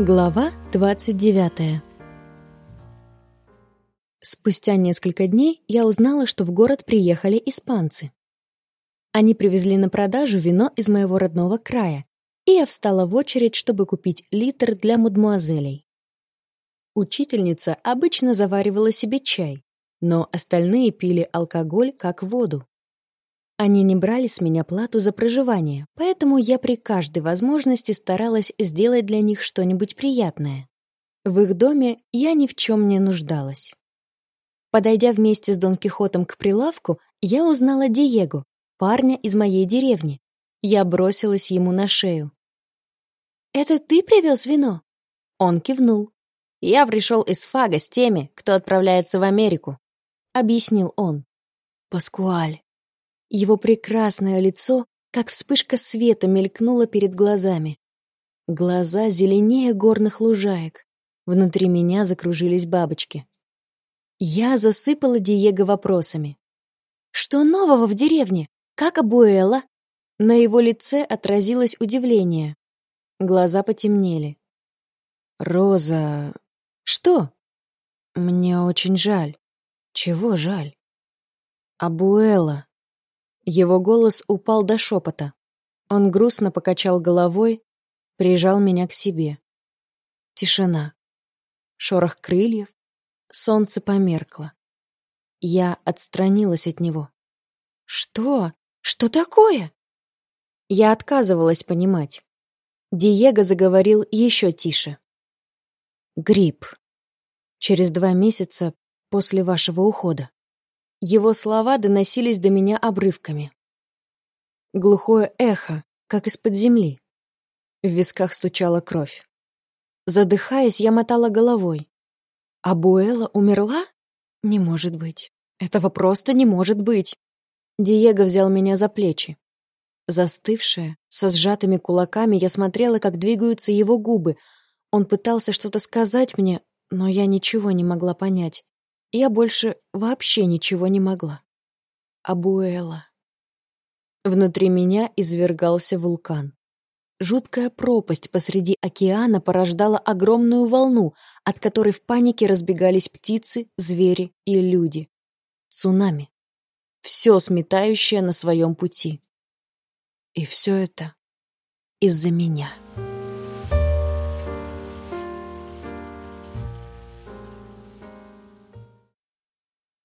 Глава 29 Спустя несколько дней я узнала, что в город приехали испанцы. Они привезли на продажу вино из моего родного края, и я встала в очередь, чтобы купить литр для мадмуазелей. Учительница обычно заваривала себе чай, но остальные пили алкоголь как воду. Они не брали с меня плату за проживание, поэтому я при каждой возможности старалась сделать для них что-нибудь приятное. В их доме я ни в чем не нуждалась. Подойдя вместе с Дон Кихотом к прилавку, я узнала Диего, парня из моей деревни. Я бросилась ему на шею. «Это ты привез вино?» Он кивнул. «Я пришел из Фага с теми, кто отправляется в Америку», — объяснил он. «Паскуаль, его прекрасное лицо, как вспышка света, мелькнуло перед глазами. Глаза зеленее горных лужаек. Внутри меня закружились бабочки. Я засыпала Диего вопросами. «Что нового в деревне? Как Абуэла?» На его лице отразилось удивление. Глаза потемнели. «Роза... Что?» «Мне очень жаль». «Чего жаль?» «Абуэла», его голос упал до шепота. Он грустно покачал головой, прижал меня к себе. Тишина. Шорох крыльев. Солнце померкло. Я отстранилась от него. «Что? Что такое?» Я отказывалась понимать. Диего заговорил еще тише. «Грипп. Через два месяца после вашего ухода. Его слова доносились до меня обрывками. Глухое эхо, как из-под земли. В висках стучала кровь. Задыхаясь, я мотала головой. «Абуэла умерла? Не может быть. Этого просто не может быть!» Диего взял меня за плечи. Застывшая, со сжатыми кулаками, я смотрела, как двигаются его губы. Он пытался что-то сказать мне, но я ничего не могла понять. Я больше вообще ничего не могла. Абуэла. Внутри меня извергался вулкан. Жуткая пропасть посреди океана порождала огромную волну, от которой в панике разбегались птицы, звери и люди. Цунами. Все сметающее на своем пути. И все это из-за меня.